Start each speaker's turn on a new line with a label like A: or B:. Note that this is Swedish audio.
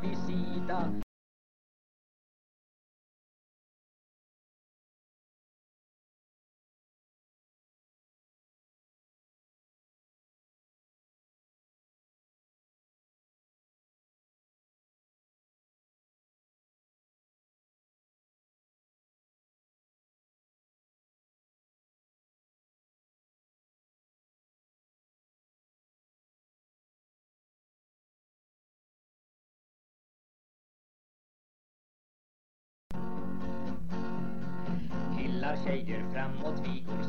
A: visita. Tjejer, framåt vi går